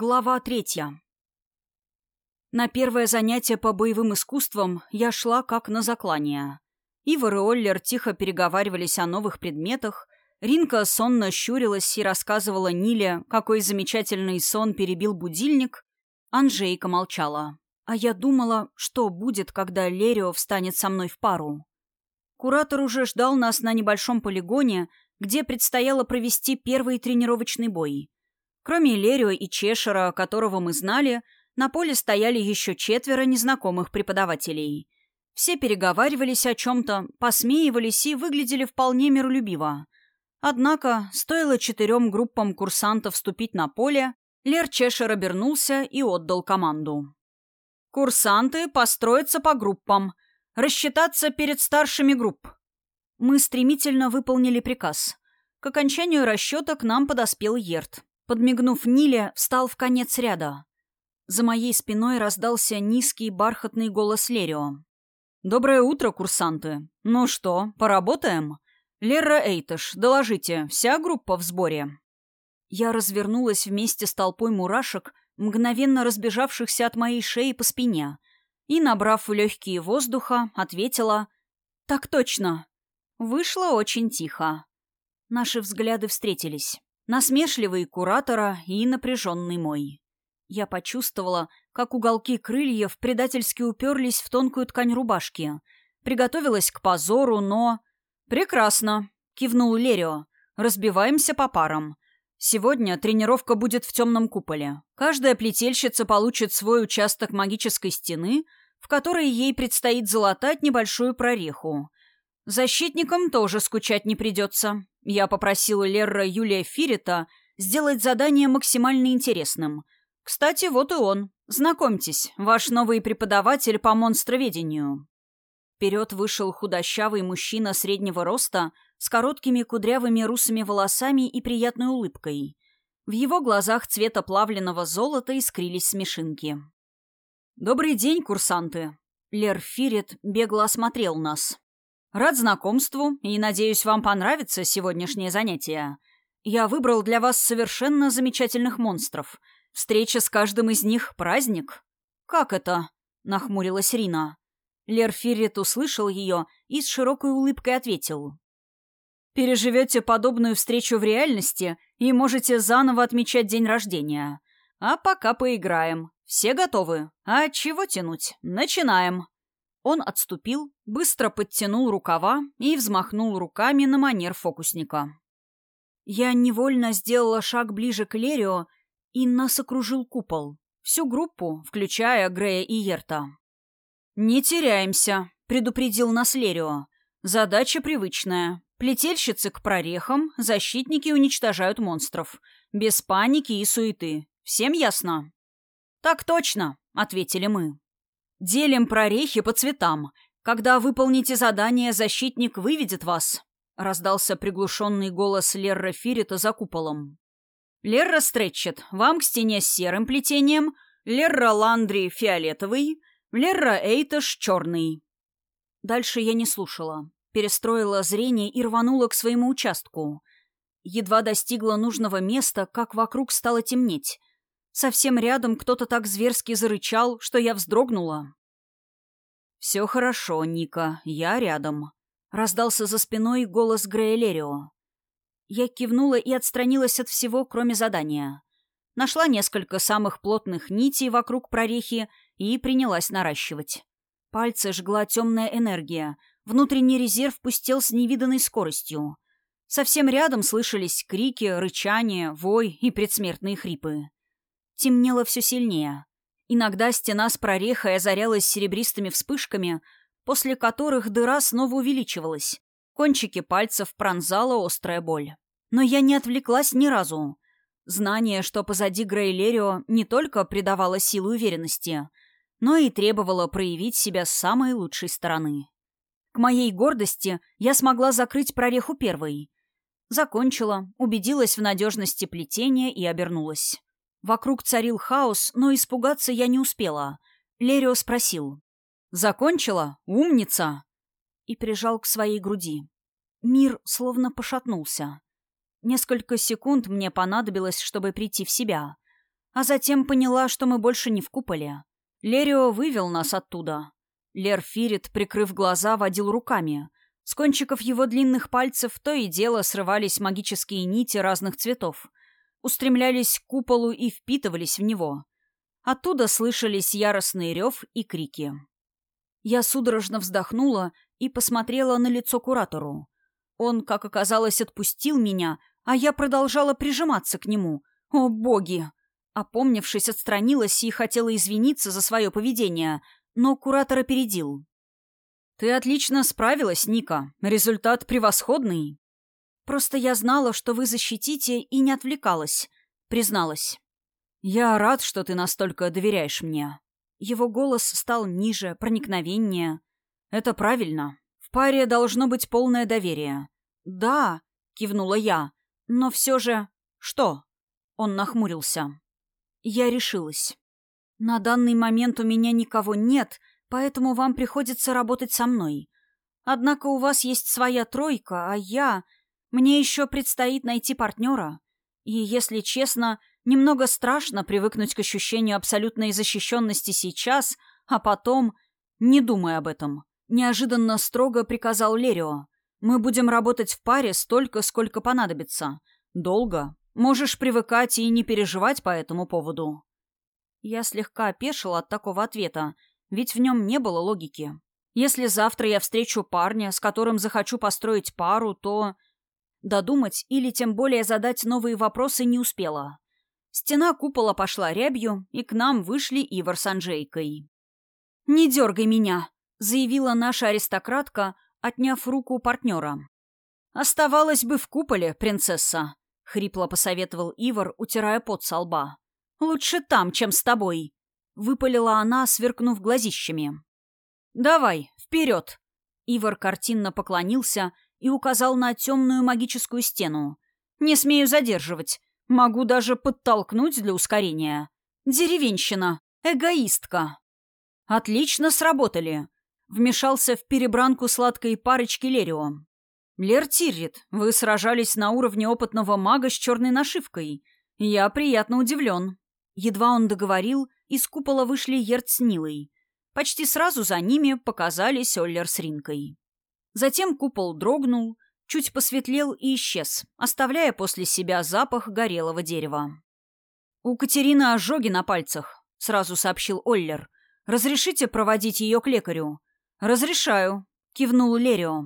Глава третья. На первое занятие по боевым искусствам я шла как на заклание. Ивар и Оллер тихо переговаривались о новых предметах, Ринка сонно щурилась и рассказывала Ниле, какой замечательный сон перебил будильник, Анжейка молчала. А я думала, что будет, когда Лерио встанет со мной в пару. Куратор уже ждал нас на небольшом полигоне, где предстояло провести первый тренировочный бой — Кроме Лерио и Чешера, которого мы знали, на поле стояли еще четверо незнакомых преподавателей. Все переговаривались о чем-то, посмеивались и выглядели вполне миролюбиво. Однако, стоило четырем группам курсантов вступить на поле, Лер Чешер обернулся и отдал команду. «Курсанты построятся по группам. Рассчитаться перед старшими групп». Мы стремительно выполнили приказ. К окончанию расчета к нам подоспел Ерт. Подмигнув Ниле, встал в конец ряда. За моей спиной раздался низкий бархатный голос Лерио. «Доброе утро, курсанты. Ну что, поработаем? Лера Эйтыш, доложите, вся группа в сборе?» Я развернулась вместе с толпой мурашек, мгновенно разбежавшихся от моей шеи по спине, и, набрав в легкие воздуха, ответила «Так точно». Вышло очень тихо. Наши взгляды встретились. Насмешливый куратора и напряженный мой. Я почувствовала, как уголки крыльев предательски уперлись в тонкую ткань рубашки. Приготовилась к позору, но... «Прекрасно!» — кивнул Лерио. «Разбиваемся по парам. Сегодня тренировка будет в темном куполе. Каждая плетельщица получит свой участок магической стены, в которой ей предстоит залатать небольшую прореху. Защитникам тоже скучать не придется. Я попросила Лерра Юлия Фирита сделать задание максимально интересным. Кстати, вот и он. Знакомьтесь, ваш новый преподаватель по монстроведению. Вперед вышел худощавый мужчина среднего роста с короткими кудрявыми русыми волосами и приятной улыбкой. В его глазах цвета плавленного золота искрились смешинки. «Добрый день, курсанты!» Лер Фирит бегло осмотрел нас. Рад знакомству и надеюсь, вам понравится сегодняшнее занятие. Я выбрал для вас совершенно замечательных монстров. Встреча с каждым из них — праздник. Как это? — нахмурилась Рина. Лер Феррит услышал ее и с широкой улыбкой ответил. «Переживете подобную встречу в реальности и можете заново отмечать день рождения. А пока поиграем. Все готовы? А чего тянуть? Начинаем!» Он отступил, быстро подтянул рукава и взмахнул руками на манер фокусника. Я невольно сделала шаг ближе к Лерио, и нас окружил купол. Всю группу, включая Грея и Ерта. «Не теряемся», — предупредил нас Лерио. «Задача привычная. Плетельщицы к прорехам, защитники уничтожают монстров. Без паники и суеты. Всем ясно?» «Так точно», — ответили мы. Делим прорехи по цветам. Когда выполните задание, защитник выведет вас. Раздался приглушенный голос Лерра Фирита за куполом. Лерра Стретчет, вам к стене с серым плетением, Лерра Ландри фиолетовый, Лерра Эйташ черный. Дальше я не слушала. Перестроила зрение и рванула к своему участку. Едва достигла нужного места, как вокруг стало темнеть. Совсем рядом кто-то так зверски зарычал, что я вздрогнула. «Все хорошо, Ника, я рядом», — раздался за спиной голос Грейлерио. Я кивнула и отстранилась от всего, кроме задания. Нашла несколько самых плотных нитей вокруг прорехи и принялась наращивать. Пальцы жгла темная энергия. Внутренний резерв пустел с невиданной скоростью. Совсем рядом слышались крики, рычания, вой и предсмертные хрипы. Темнело все сильнее. Иногда стена с прорехой озарялась серебристыми вспышками, после которых дыра снова увеличивалась. Кончики пальцев пронзала острая боль. Но я не отвлеклась ни разу. Знание, что позади Грейлерио, не только придавало силу уверенности, но и требовало проявить себя с самой лучшей стороны. К моей гордости я смогла закрыть прореху первой. Закончила, убедилась в надежности плетения и обернулась. Вокруг царил хаос, но испугаться я не успела. Лерио спросил. «Закончила? Умница!» И прижал к своей груди. Мир словно пошатнулся. Несколько секунд мне понадобилось, чтобы прийти в себя. А затем поняла, что мы больше не в куполе. Лерио вывел нас оттуда. Лер Фирит, прикрыв глаза, водил руками. С кончиков его длинных пальцев то и дело срывались магические нити разных цветов. Устремлялись к куполу и впитывались в него. Оттуда слышались яростный рев и крики. Я судорожно вздохнула и посмотрела на лицо куратору. Он, как оказалось, отпустил меня, а я продолжала прижиматься к нему. О, боги! Опомнившись, отстранилась и хотела извиниться за свое поведение, но куратор опередил. «Ты отлично справилась, Ника. Результат превосходный». «Просто я знала, что вы защитите, и не отвлекалась», — призналась. «Я рад, что ты настолько доверяешь мне». Его голос стал ниже, проникновеннее. «Это правильно. В паре должно быть полное доверие». «Да», — кивнула я. «Но все же...» «Что?» Он нахмурился. Я решилась. «На данный момент у меня никого нет, поэтому вам приходится работать со мной. Однако у вас есть своя тройка, а я... Мне еще предстоит найти партнера. И, если честно, немного страшно привыкнуть к ощущению абсолютной защищенности сейчас, а потом... Не думай об этом. Неожиданно строго приказал Лерио. Мы будем работать в паре столько, сколько понадобится. Долго. Можешь привыкать и не переживать по этому поводу. Я слегка опешила от такого ответа, ведь в нем не было логики. Если завтра я встречу парня, с которым захочу построить пару, то... Додумать или тем более задать новые вопросы не успела. Стена купола пошла рябью, и к нам вышли Ивар с Анжейкой. «Не дергай меня», — заявила наша аристократка, отняв руку партнера. «Оставалась бы в куполе, принцесса», — хрипло посоветовал Ивар, утирая пот со лба. «Лучше там, чем с тобой», — выпалила она, сверкнув глазищами. «Давай, вперед!» Ивар картинно поклонился и указал на темную магическую стену. «Не смею задерживать. Могу даже подтолкнуть для ускорения. Деревенщина. Эгоистка». «Отлично сработали!» Вмешался в перебранку сладкой парочки Лерио. «Лер Тиррит, вы сражались на уровне опытного мага с черной нашивкой. Я приятно удивлен». Едва он договорил, из купола вышли Ерт с Нилой. Почти сразу за ними показались Оллер с Ринкой. Затем купол дрогнул, чуть посветлел и исчез, оставляя после себя запах горелого дерева. «У Катерины ожоги на пальцах», — сразу сообщил Оллер. «Разрешите проводить ее к лекарю?» «Разрешаю», — кивнул Лерио.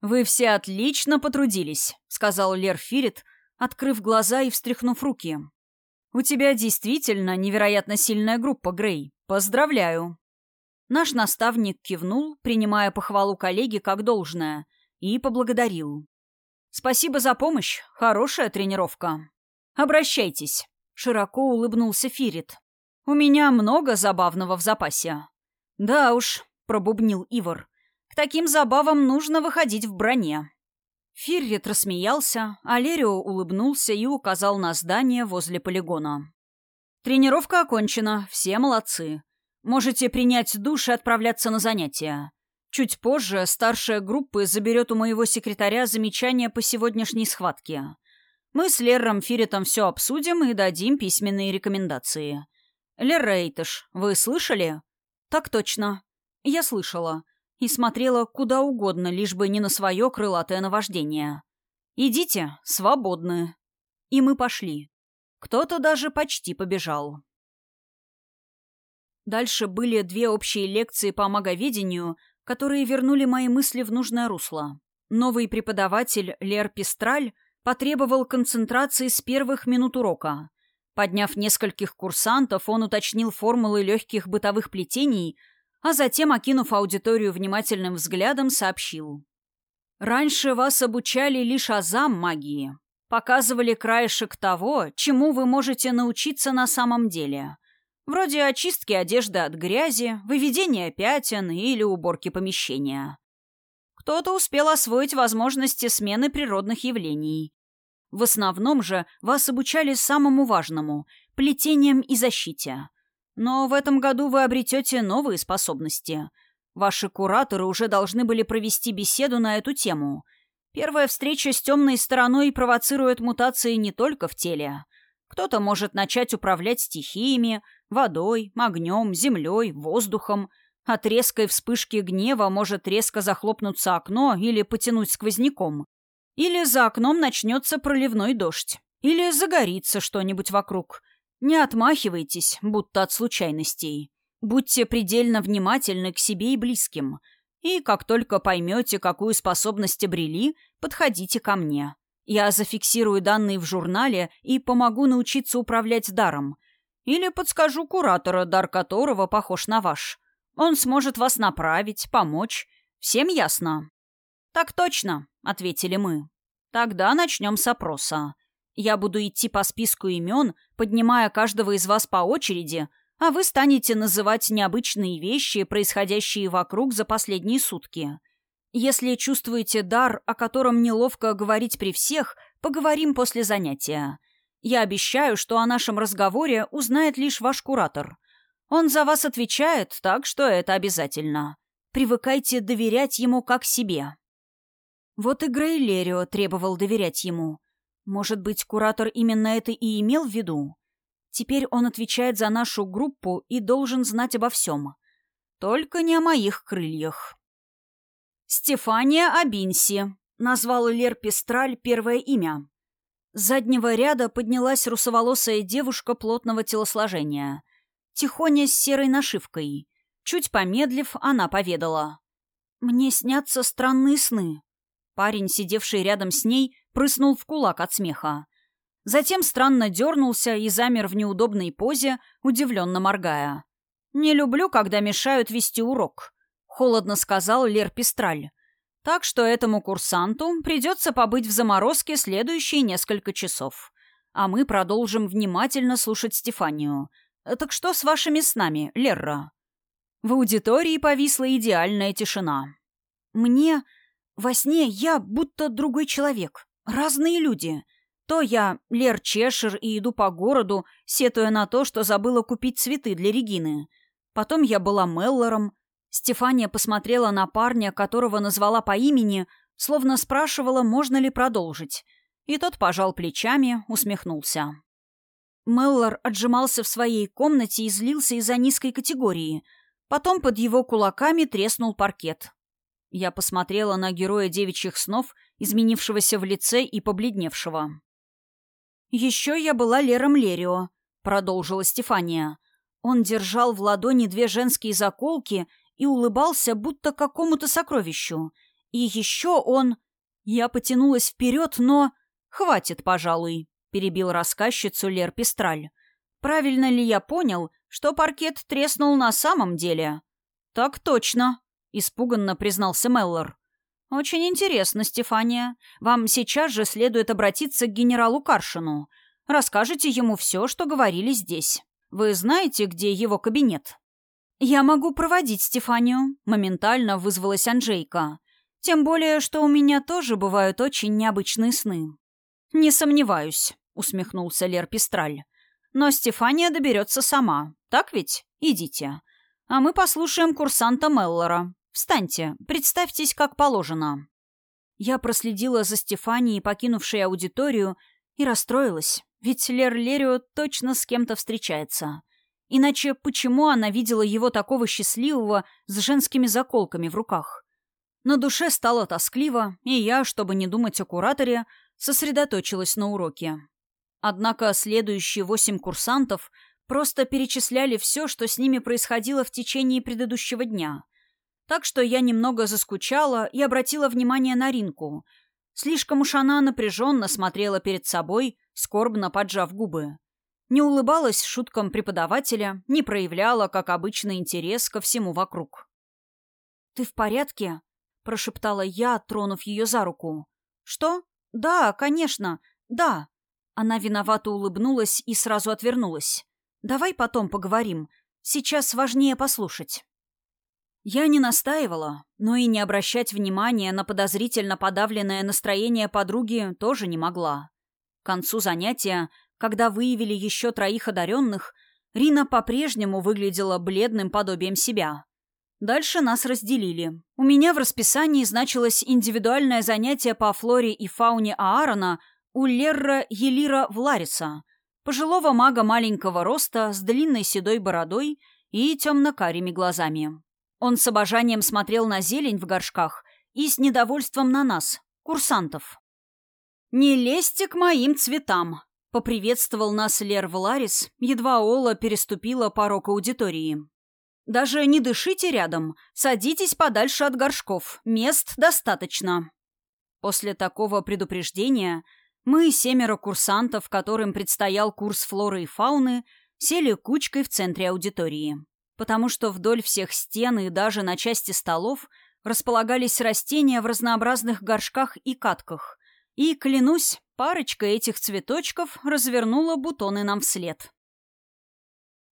«Вы все отлично потрудились», — сказал Лер Фирит, открыв глаза и встряхнув руки. «У тебя действительно невероятно сильная группа, Грей. Поздравляю!» Наш наставник кивнул, принимая похвалу коллеги как должное, и поблагодарил. «Спасибо за помощь. Хорошая тренировка. Обращайтесь», — широко улыбнулся Фирит. «У меня много забавного в запасе». «Да уж», — пробубнил Ивар. «К таким забавам нужно выходить в броне». Фиррит рассмеялся, а Лерио улыбнулся и указал на здание возле полигона. «Тренировка окончена, все молодцы. Можете принять душ и отправляться на занятия. Чуть позже старшая группа заберет у моего секретаря замечания по сегодняшней схватке. Мы с Лерром Фиритом все обсудим и дадим письменные рекомендации. Лер Рейтыш, вы слышали?» «Так точно. Я слышала и смотрела куда угодно, лишь бы не на свое крылатое наваждение. «Идите, свободны». И мы пошли. Кто-то даже почти побежал. Дальше были две общие лекции по маговедению, которые вернули мои мысли в нужное русло. Новый преподаватель Лер Пестраль потребовал концентрации с первых минут урока. Подняв нескольких курсантов, он уточнил формулы легких бытовых плетений – а затем, окинув аудиторию внимательным взглядом, сообщил. «Раньше вас обучали лишь азам магии. Показывали краешек того, чему вы можете научиться на самом деле. Вроде очистки одежды от грязи, выведения пятен или уборки помещения. Кто-то успел освоить возможности смены природных явлений. В основном же вас обучали самому важному – плетением и защите. Но в этом году вы обретете новые способности. Ваши кураторы уже должны были провести беседу на эту тему. Первая встреча с темной стороной провоцирует мутации не только в теле. Кто-то может начать управлять стихиями, водой, огнем, землей, воздухом. От резкой вспышки гнева может резко захлопнуться окно или потянуть сквозняком. Или за окном начнется проливной дождь. Или загорится что-нибудь вокруг. Не отмахивайтесь, будто от случайностей. Будьте предельно внимательны к себе и близким. И как только поймете, какую способность обрели, подходите ко мне. Я зафиксирую данные в журнале и помогу научиться управлять даром. Или подскажу куратора, дар которого похож на ваш. Он сможет вас направить, помочь. Всем ясно?» «Так точно», — ответили мы. «Тогда начнем с опроса. Я буду идти по списку имен, поднимая каждого из вас по очереди, а вы станете называть необычные вещи, происходящие вокруг за последние сутки. Если чувствуете дар, о котором неловко говорить при всех, поговорим после занятия. Я обещаю, что о нашем разговоре узнает лишь ваш куратор. Он за вас отвечает, так что это обязательно. Привыкайте доверять ему как себе. Вот и Грейлерио требовал доверять ему. Может быть, куратор именно это и имел в виду? Теперь он отвечает за нашу группу и должен знать обо всем. Только не о моих крыльях. «Стефания Абинси», — назвал Лер Пестраль первое имя. С заднего ряда поднялась русоволосая девушка плотного телосложения. Тихоня с серой нашивкой. Чуть помедлив, она поведала. «Мне снятся странные сны». Парень, сидевший рядом с ней, прыснул в кулак от смеха. Затем странно дернулся и замер в неудобной позе, удивленно моргая. «Не люблю, когда мешают вести урок», холодно сказал Лер Пестраль. Так что этому курсанту придется побыть в заморозке следующие несколько часов. А мы продолжим внимательно слушать Стефанию. Так что с вашими снами, Лерра? В аудитории повисла идеальная тишина. Мне... Во сне я будто другой человек. Разные люди. То я Лер Чешер и иду по городу, сетуя на то, что забыла купить цветы для Регины. Потом я была Меллором, Стефания посмотрела на парня, которого назвала по имени, словно спрашивала, можно ли продолжить. И тот пожал плечами, усмехнулся. Меллор отжимался в своей комнате и злился из-за низкой категории. Потом под его кулаками треснул паркет. Я посмотрела на героя девичьих снов, изменившегося в лице и побледневшего. «Еще я была Лером Лерио», — продолжила Стефания. Он держал в ладони две женские заколки и улыбался, будто какому-то сокровищу. И еще он... Я потянулась вперед, но... «Хватит, пожалуй», — перебил рассказчицу Лер Пестраль. «Правильно ли я понял, что паркет треснул на самом деле?» «Так точно», — испуганно признался Меллор. «Очень интересно, Стефания. Вам сейчас же следует обратиться к генералу Каршину. Расскажите ему все, что говорили здесь. Вы знаете, где его кабинет?» «Я могу проводить Стефанию», — моментально вызвалась Анжейка. «Тем более, что у меня тоже бывают очень необычные сны». «Не сомневаюсь», — усмехнулся Лер Пестраль. «Но Стефания доберется сама. Так ведь? Идите. А мы послушаем курсанта Меллора. Встаньте, представьтесь, как положено». Я проследила за Стефанией, покинувшей аудиторию, и расстроилась, ведь Лер Лерио точно с кем-то встречается. Иначе почему она видела его такого счастливого с женскими заколками в руках? На душе стало тоскливо, и я, чтобы не думать о кураторе, сосредоточилась на уроке. Однако следующие восемь курсантов просто перечисляли все, что с ними происходило в течение предыдущего дня. Так что я немного заскучала и обратила внимание на Ринку. Слишком уж она напряженно смотрела перед собой, скорбно поджав губы не улыбалась шуткам преподавателя, не проявляла, как обычно, интерес ко всему вокруг. «Ты в порядке?» — прошептала я, тронув ее за руку. «Что? Да, конечно, да». Она виновато улыбнулась и сразу отвернулась. «Давай потом поговорим. Сейчас важнее послушать». Я не настаивала, но и не обращать внимания на подозрительно подавленное настроение подруги тоже не могла. К концу занятия когда выявили еще троих одаренных, Рина по-прежнему выглядела бледным подобием себя. Дальше нас разделили. У меня в расписании значилось индивидуальное занятие по флоре и фауне Аарона у Лерра Елира Влариса. Пожилого мага маленького роста, с длинной седой бородой и темно-карими глазами. Он с обожанием смотрел на зелень в горшках и с недовольством на нас, курсантов. «Не лезьте к моим цветам!» — поприветствовал нас Лер Вларис, едва Ола переступила порог аудитории. «Даже не дышите рядом, садитесь подальше от горшков, мест достаточно». После такого предупреждения мы, семеро курсантов, которым предстоял курс флоры и фауны, сели кучкой в центре аудитории. Потому что вдоль всех стен и даже на части столов располагались растения в разнообразных горшках и катках, и, клянусь, парочка этих цветочков развернула бутоны нам вслед.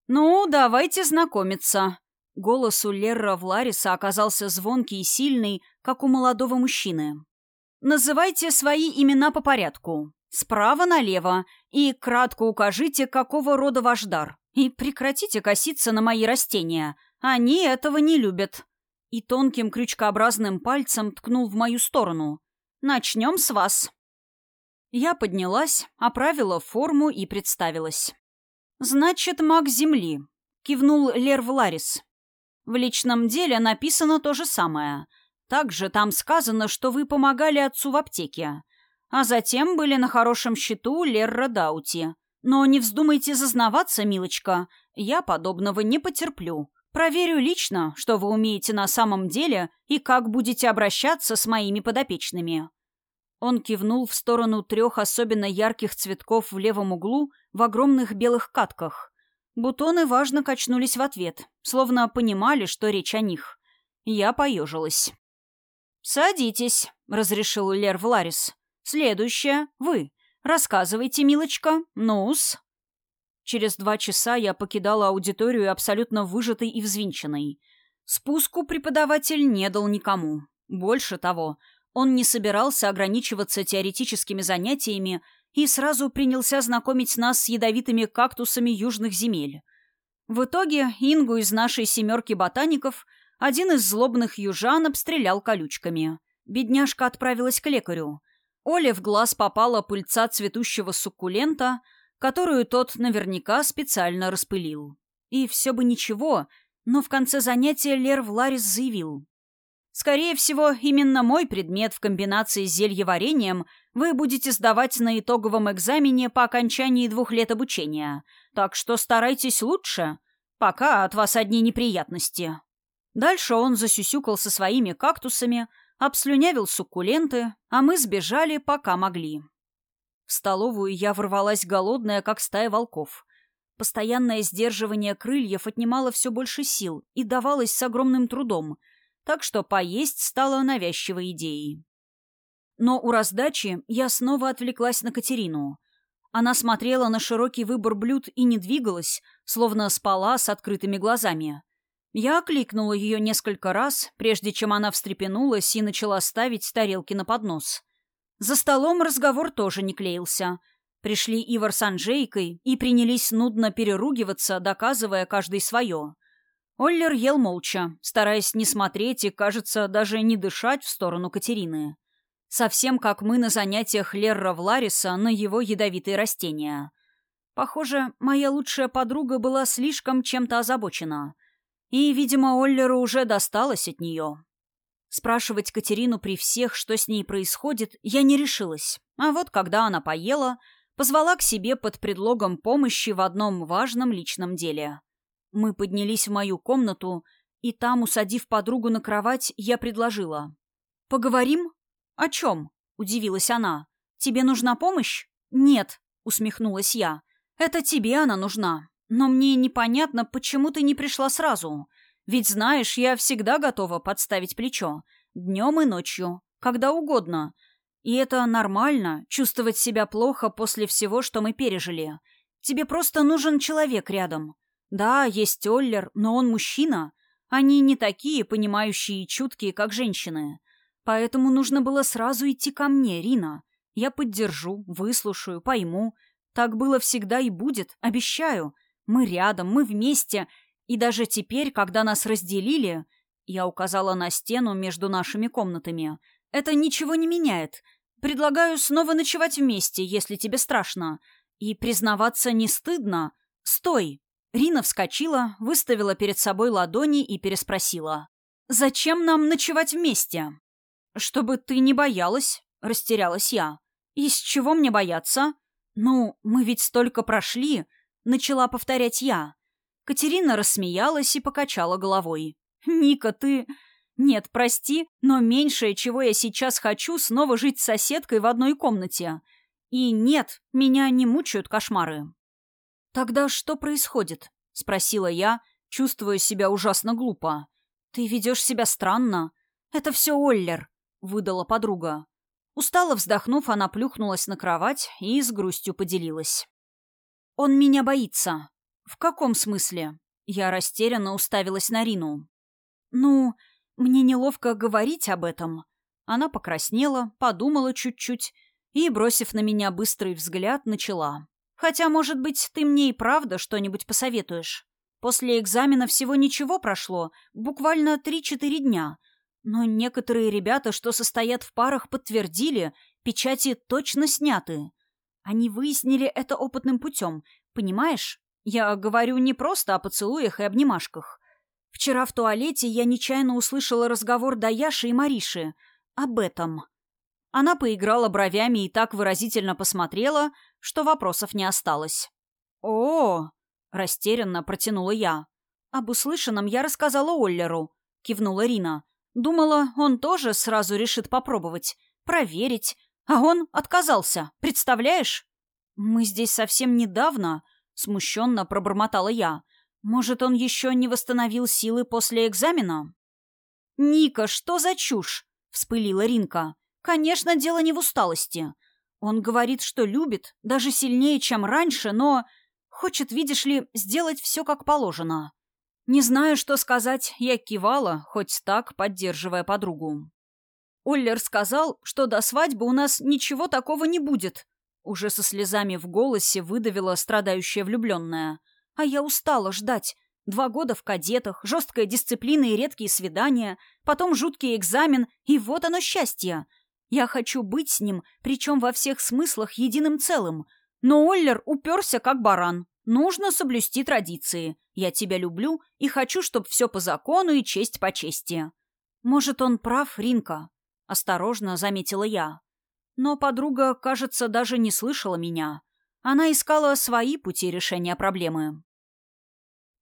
«Ну, давайте знакомиться». Голос у Лерра Влариса оказался звонкий и сильный, как у молодого мужчины. «Называйте свои имена по порядку. Справа налево. И кратко укажите, какого рода ваш дар. И прекратите коситься на мои растения. Они этого не любят». И тонким крючкообразным пальцем ткнул в мою сторону. Начнем с вас». Я поднялась, оправила форму и представилась. «Значит, маг Земли», — кивнул Лер Вларис. «В личном деле написано то же самое. Также там сказано, что вы помогали отцу в аптеке. А затем были на хорошем счету Лерра Даути. Но не вздумайте зазнаваться, милочка, я подобного не потерплю. Проверю лично, что вы умеете на самом деле и как будете обращаться с моими подопечными». Он кивнул в сторону трех особенно ярких цветков в левом углу в огромных белых катках. Бутоны важно качнулись в ответ, словно понимали, что речь о них. Я поежилась. «Садитесь», — разрешил Лер Вларис. «Следующее — вы. Рассказывайте, милочка. Ну-с». Через два часа я покидала аудиторию абсолютно выжатой и взвинченной. Спуску преподаватель не дал никому. Больше того, он не собирался ограничиваться теоретическими занятиями и сразу принялся знакомить нас с ядовитыми кактусами южных земель. В итоге Ингу из нашей семерки ботаников один из злобных южан обстрелял колючками. Бедняжка отправилась к лекарю. Оле в глаз попала пыльца цветущего суккулента — которую тот наверняка специально распылил. И все бы ничего, но в конце занятия Лер Вларис заявил. «Скорее всего, именно мой предмет в комбинации с зельеварением вы будете сдавать на итоговом экзамене по окончании двух лет обучения, так что старайтесь лучше. Пока от вас одни неприятности». Дальше он засюсюкал со своими кактусами, обслюнявил суккуленты, а мы сбежали, пока могли. В столовую я ворвалась голодная, как стая волков. Постоянное сдерживание крыльев отнимало все больше сил и давалось с огромным трудом, так что поесть стало навязчивой идеей. Но у раздачи я снова отвлеклась на Катерину. Она смотрела на широкий выбор блюд и не двигалась, словно спала с открытыми глазами. Я окликнула ее несколько раз, прежде чем она встрепенулась и начала ставить тарелки на поднос. За столом разговор тоже не клеился. Пришли Ивар с Анжейкой и принялись нудно переругиваться, доказывая каждый свое. Оллер ел молча, стараясь не смотреть и, кажется, даже не дышать в сторону Катерины. Совсем как мы на занятиях Лерра Влариса на его ядовитые растения. Похоже, моя лучшая подруга была слишком чем-то озабочена. И, видимо, Оллеру уже досталось от нее. Спрашивать Катерину при всех, что с ней происходит, я не решилась. А вот когда она поела, позвала к себе под предлогом помощи в одном важном личном деле. Мы поднялись в мою комнату, и там, усадив подругу на кровать, я предложила. «Поговорим?» «О чем?» — удивилась она. «Тебе нужна помощь?» «Нет», — усмехнулась я. «Это тебе она нужна. Но мне непонятно, почему ты не пришла сразу. Ведь, знаешь, я всегда готова подставить плечо. Днем и ночью. Когда угодно. И это нормально, чувствовать себя плохо после всего, что мы пережили. Тебе просто нужен человек рядом. Да, есть Оллер, но он мужчина. Они не такие понимающие и чуткие, как женщины. Поэтому нужно было сразу идти ко мне, Рина. Я поддержу, выслушаю, пойму. Так было всегда и будет, обещаю. Мы рядом, мы вместе, и даже теперь, когда нас разделили, я указала на стену между нашими комнатами, это ничего не меняет. Предлагаю снова ночевать вместе, если тебе страшно. И признаваться не стыдно. Стой! Рина вскочила, выставила перед собой ладони и переспросила. «Зачем нам ночевать вместе?» «Чтобы ты не боялась», — растерялась я. «Из чего мне бояться?» «Ну, мы ведь столько прошли», — начала повторять я. Катерина рассмеялась и покачала головой. «Ника, ты...» «Нет, прости, но меньшее, чего я сейчас хочу, снова жить с соседкой в одной комнате. И нет, меня не мучают кошмары». «Тогда что происходит?» — спросила я, чувствуя себя ужасно глупо. «Ты ведешь себя странно. Это все Оллер», — выдала подруга. Устало вздохнув, она плюхнулась на кровать и с грустью поделилась. «Он меня боится». «В каком смысле?» Я растерянно уставилась на Рину. «Ну, мне неловко говорить об этом». Она покраснела, подумала чуть-чуть и, бросив на меня быстрый взгляд, начала. «Хотя, может быть, ты мне и правда что-нибудь посоветуешь? После экзамена всего ничего прошло, буквально три-четыре дня. Но некоторые ребята, что состоят в парах, подтвердили, печати точно сняты. Они выяснили это опытным путем, понимаешь? Я говорю не просто о поцелуях и обнимашках. Вчера в туалете я нечаянно услышала разговор Даяши и Мариши об этом. Она поиграла бровями и так выразительно посмотрела, что вопросов не осталось. «О!», растерянно протянула я. «Об услышанном я рассказала Оллеру», — кивнула Рина. «Думала, он тоже сразу решит попробовать, проверить. А он отказался, представляешь?» «Мы здесь совсем недавно», — смущенно пробормотала я. «Может, он еще не восстановил силы после экзамена?» «Ника, что за чушь?» — вспылила Ринка. «Конечно, дело не в усталости. Он говорит, что любит, даже сильнее, чем раньше, но хочет, видишь ли, сделать все как положено. Не знаю, что сказать, я кивала, хоть так, поддерживая подругу. Оллер сказал, что до свадьбы у нас ничего такого не будет. Уже со слезами в голосе выдавила страдающая влюбленная. А я устала ждать. Два года в кадетах, жесткая дисциплина и редкие свидания, потом жуткий экзамен, и вот оно счастье — я хочу быть с ним, причем во всех смыслах единым целым. Но Оллер уперся как баран. Нужно соблюсти традиции. Я тебя люблю и хочу, чтобы все по закону и честь по чести. Может, он прав, Ринка? Осторожно заметила я. Но подруга, кажется, даже не слышала меня. Она искала свои пути решения проблемы.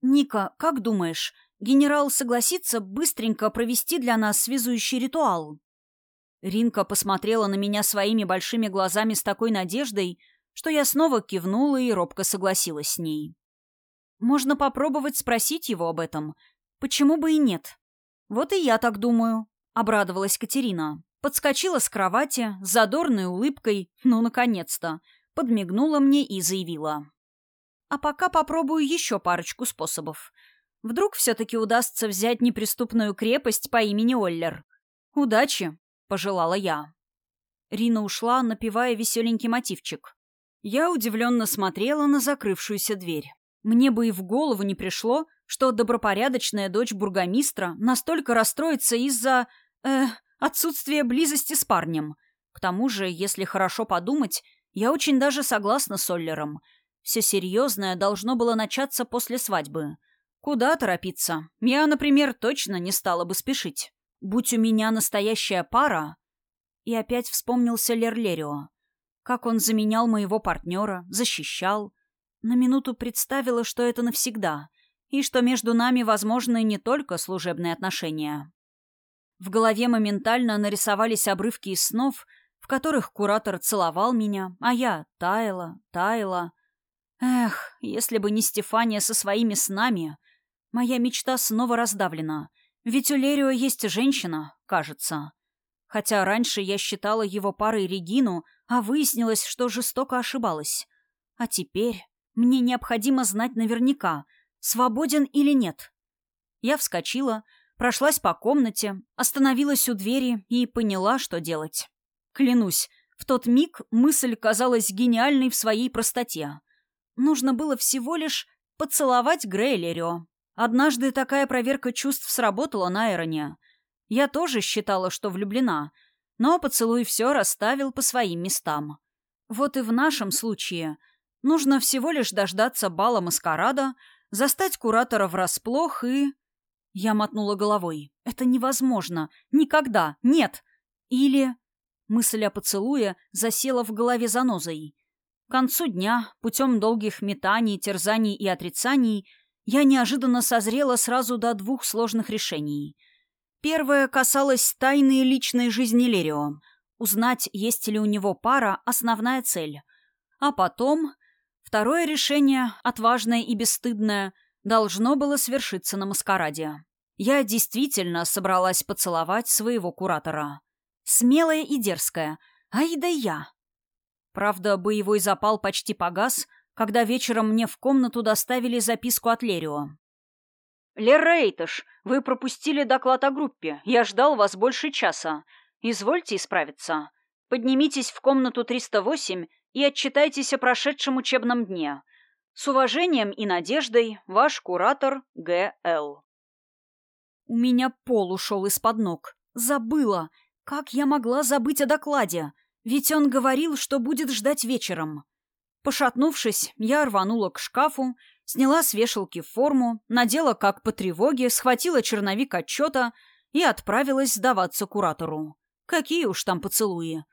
«Ника, как думаешь, генерал согласится быстренько провести для нас связующий ритуал?» Ринка посмотрела на меня своими большими глазами с такой надеждой, что я снова кивнула и робко согласилась с ней. Можно попробовать спросить его об этом. Почему бы и нет? Вот и я так думаю, обрадовалась Катерина. Подскочила с кровати, задорной улыбкой, ну, наконец-то, подмигнула мне и заявила. А пока попробую еще парочку способов. Вдруг все-таки удастся взять неприступную крепость по имени Оллер. Удачи! пожелала я. Рина ушла, напевая веселенький мотивчик. Я удивленно смотрела на закрывшуюся дверь. Мне бы и в голову не пришло, что добропорядочная дочь бургомистра настолько расстроится из-за... э отсутствия близости с парнем. К тому же, если хорошо подумать, я очень даже согласна с Оллером. Все серьезное должно было начаться после свадьбы. Куда торопиться? Я, например, точно не стала бы спешить. Будь у меня настоящая пара... И опять вспомнился Лерлерио. Как он заменял моего партнера, защищал. На минуту представила, что это навсегда, и что между нами возможны не только служебные отношения. В голове моментально нарисовались обрывки из снов, в которых куратор целовал меня, а я таяла, таяла. Эх, если бы не Стефания со своими снами, моя мечта снова раздавлена — ведь у Лерио есть женщина, кажется. Хотя раньше я считала его парой Регину, а выяснилось, что жестоко ошибалась. А теперь мне необходимо знать наверняка, свободен или нет. Я вскочила, прошлась по комнате, остановилась у двери и поняла, что делать. Клянусь, в тот миг мысль казалась гениальной в своей простоте. Нужно было всего лишь поцеловать Грейлерио, Однажды такая проверка чувств сработала на Эроне. Я тоже считала, что влюблена, но поцелуй все расставил по своим местам. Вот и в нашем случае. Нужно всего лишь дождаться бала маскарада, застать куратора врасплох и... Я мотнула головой. Это невозможно. Никогда. Нет. Или... Мысль о поцелуе засела в голове занозой. К концу дня, путем долгих метаний, терзаний и отрицаний, я неожиданно созрела сразу до двух сложных решений. Первое касалось тайны личной жизни Лерио. Узнать, есть ли у него пара – основная цель. А потом Второе решение, отважное и бесстыдное, должно было свершиться на маскараде. Я действительно собралась поцеловать своего куратора. Смелая и дерзкая. Ай да я. Правда, боевой запал почти погас, когда вечером мне в комнату доставили записку от Лерио. «Лер Рейтыш, вы пропустили доклад о группе. Я ждал вас больше часа. Извольте исправиться. Поднимитесь в комнату 308 и отчитайтесь о прошедшем учебном дне. С уважением и надеждой, ваш куратор Г.Л. У меня пол ушел из-под ног. Забыла. Как я могла забыть о докладе? Ведь он говорил, что будет ждать вечером. Пошатнувшись, я рванула к шкафу, сняла с вешалки форму, надела как по тревоге, схватила черновик отчета и отправилась сдаваться куратору. Какие уж там поцелуи.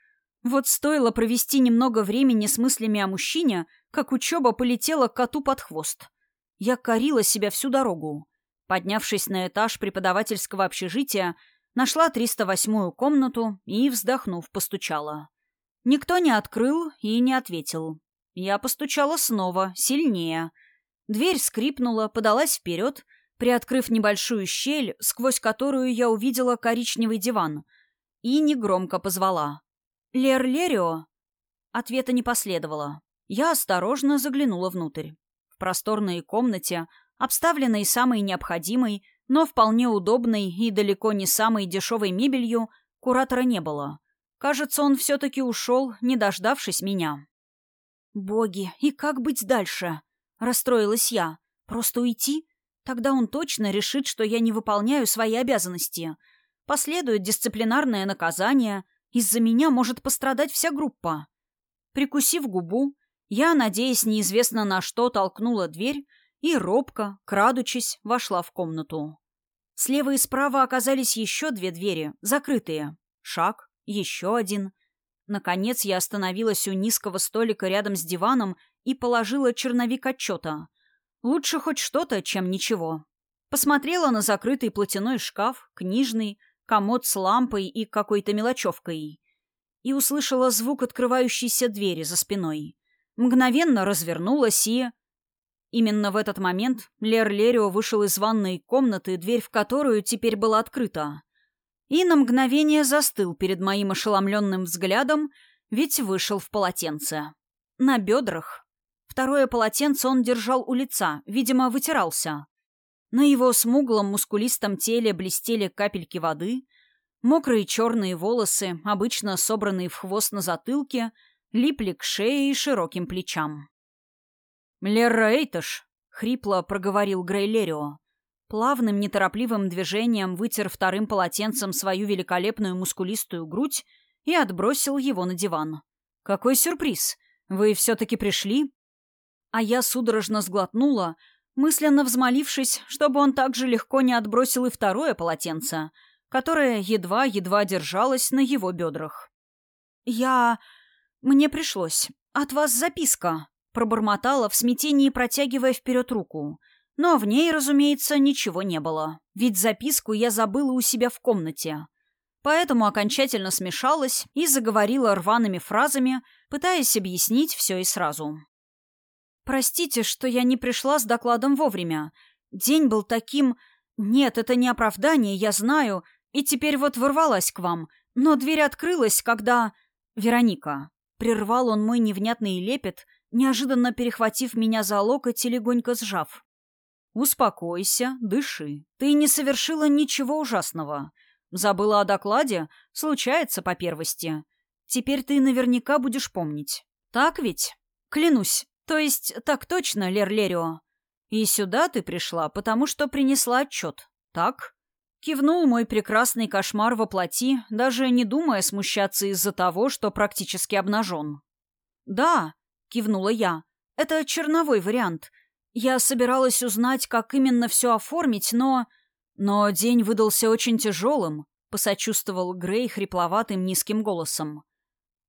Вот стоило провести немного времени с мыслями о мужчине, как учеба полетела коту под хвост. Я корила себя всю дорогу. Поднявшись на этаж преподавательского общежития, нашла 308-ю комнату и, вздохнув, постучала. Никто не открыл и не ответил. Я постучала снова, сильнее. Дверь скрипнула, подалась вперед, приоткрыв небольшую щель, сквозь которую я увидела коричневый диван, и негромко позвала. «Лер Лерио?» Ответа не последовало. Я осторожно заглянула внутрь. В просторной комнате, обставленной самой необходимой, но вполне удобной и далеко не самой дешевой мебелью, куратора не было. Кажется, он все-таки ушел, не дождавшись меня. «Боги, и как быть дальше?» — расстроилась я. «Просто уйти? Тогда он точно решит, что я не выполняю свои обязанности. Последует дисциплинарное наказание — из-за меня может пострадать вся группа. Прикусив губу, я, надеясь неизвестно на что, толкнула дверь и робко, крадучись, вошла в комнату. Слева и справа оказались еще две двери, закрытые. Шаг, еще один. Наконец я остановилась у низкого столика рядом с диваном и положила черновик отчета. Лучше хоть что-то, чем ничего. Посмотрела на закрытый платяной шкаф, книжный, комод с лампой и какой-то мелочевкой. И услышала звук открывающейся двери за спиной. Мгновенно развернулась и... Именно в этот момент Лер Лерио вышел из ванной комнаты, дверь в которую теперь была открыта. И на мгновение застыл перед моим ошеломленным взглядом, ведь вышел в полотенце. На бедрах. Второе полотенце он держал у лица, видимо, вытирался. На его смуглом мускулистом теле блестели капельки воды, мокрые черные волосы, обычно собранные в хвост на затылке, липли к шее и широким плечам. «Лерра Эйтош!» — хрипло проговорил Грейлерио. Плавным, неторопливым движением вытер вторым полотенцем свою великолепную мускулистую грудь и отбросил его на диван. «Какой сюрприз! Вы все-таки пришли?» А я судорожно сглотнула, мысленно взмолившись, чтобы он так же легко не отбросил и второе полотенце, которое едва-едва держалось на его бедрах. «Я... мне пришлось. От вас записка», — пробормотала в смятении, протягивая вперед руку. Но в ней, разумеется, ничего не было, ведь записку я забыла у себя в комнате. Поэтому окончательно смешалась и заговорила рваными фразами, пытаясь объяснить все и сразу. «Простите, что я не пришла с докладом вовремя. День был таким... Нет, это не оправдание, я знаю, и теперь вот ворвалась к вам. Но дверь открылась, когда... Вероника...» Прервал он мой невнятный лепет, неожиданно перехватив меня за локоть и легонько сжав. «Успокойся, дыши. Ты не совершила ничего ужасного. Забыла о докладе? Случается по первости. Теперь ты наверняка будешь помнить. Так ведь? Клянусь, «То есть, так точно, Лер Лерио. И сюда ты пришла, потому что принесла отчет, так?» Кивнул мой прекрасный кошмар во плоти, даже не думая смущаться из-за того, что практически обнажен. «Да», — кивнула я, — Это черновой вариант. Я собиралась узнать, как именно все оформить, но... Но день выдался очень тяжелым, посочувствовал Грей хрипловатым низким голосом.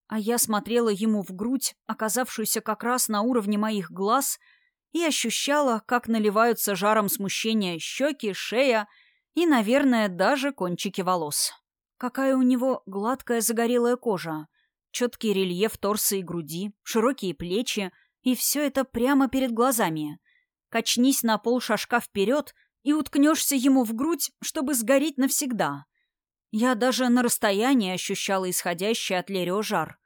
А я смотрела ему в грудь, оказавшуюся как раз на уровне моих глаз, и ощущала, как наливаются жаром смущения щеки, шея и, наверное, даже кончики волос. Какая у него гладкая загорелая кожа, четкий рельеф торса и груди, широкие плечи, и все это прямо перед глазами. Качнись на пол шажка вперед и уткнешься ему в грудь, чтобы сгореть навсегда. Я даже на расстоянии ощущала исходящий от Лерио жар.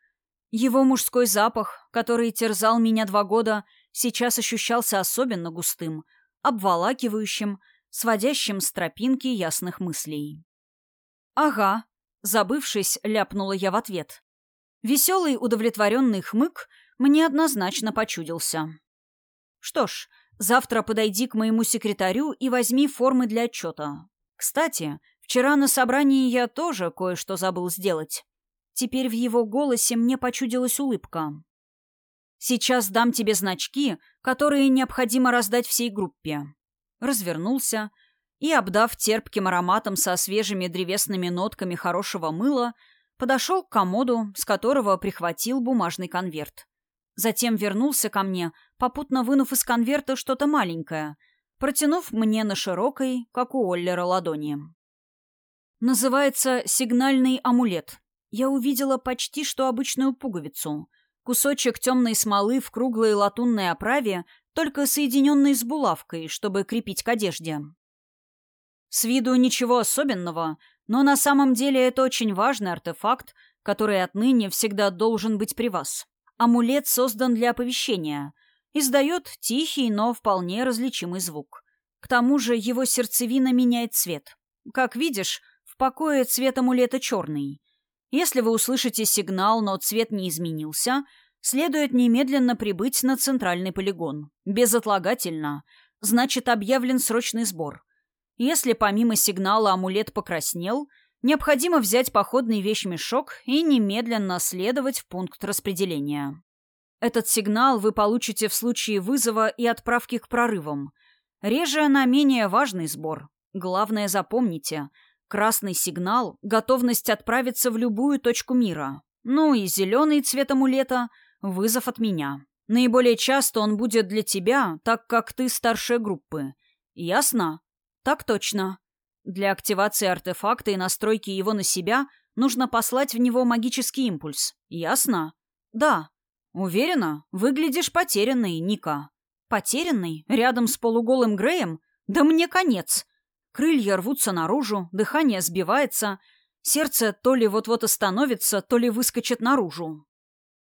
Его мужской запах, который терзал меня два года, сейчас ощущался особенно густым, обволакивающим, сводящим с тропинки ясных мыслей. «Ага», — забывшись, ляпнула я в ответ. Веселый удовлетворенный хмык мне однозначно почудился. «Что ж, завтра подойди к моему секретарю и возьми формы для отчета. Кстати, вчера на собрании я тоже кое-что забыл сделать». Теперь в его голосе мне почудилась улыбка. Сейчас дам тебе значки, которые необходимо раздать всей группе». Развернулся и, обдав терпким ароматом со свежими древесными нотками хорошего мыла, подошел к комоду, с которого прихватил бумажный конверт. Затем вернулся ко мне, попутно вынув из конверта что-то маленькое, протянув мне на широкой, как у Оллера, ладони. Называется «Сигнальный амулет». Я увидела почти что обычную пуговицу — Кусочек темной смолы в круглой латунной оправе, только соединенный с булавкой, чтобы крепить к одежде. С виду ничего особенного, но на самом деле это очень важный артефакт, который отныне всегда должен быть при вас. Амулет создан для оповещения. Издает тихий, но вполне различимый звук. К тому же его сердцевина меняет цвет. Как видишь, в покое цвет амулета черный. Если вы услышите сигнал, но цвет не изменился, следует немедленно прибыть на центральный полигон. Безотлагательно. Значит, объявлен срочный сбор. Если помимо сигнала амулет покраснел, необходимо взять походный вещмешок и немедленно следовать в пункт распределения. Этот сигнал вы получите в случае вызова и отправки к прорывам. Реже на менее важный сбор. Главное запомните – Красный сигнал — готовность отправиться в любую точку мира. Ну и зеленый цвет амулета — вызов от меня. Наиболее часто он будет для тебя, так как ты старшая группы. Ясно? Так точно. Для активации артефакта и настройки его на себя нужно послать в него магический импульс. Ясно? Да. Уверена? Выглядишь потерянной, Ника. Потерянной? Рядом с полуголым Греем? Да мне конец. Крылья рвутся наружу, дыхание сбивается, сердце то ли вот-вот остановится, то ли выскочит наружу.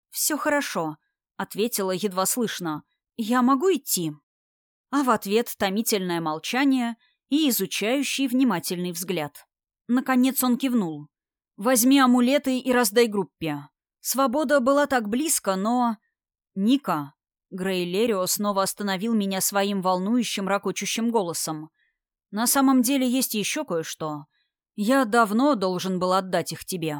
«Все хорошо», — ответила едва слышно. «Я могу идти?» А в ответ томительное молчание и изучающий внимательный взгляд. Наконец он кивнул. «Возьми амулеты и раздай группе. Свобода была так близко, но...» «Ника!» Грей Лерио снова остановил меня своим волнующим, ракочущим голосом. На самом деле есть еще кое-что. Я давно должен был отдать их тебе».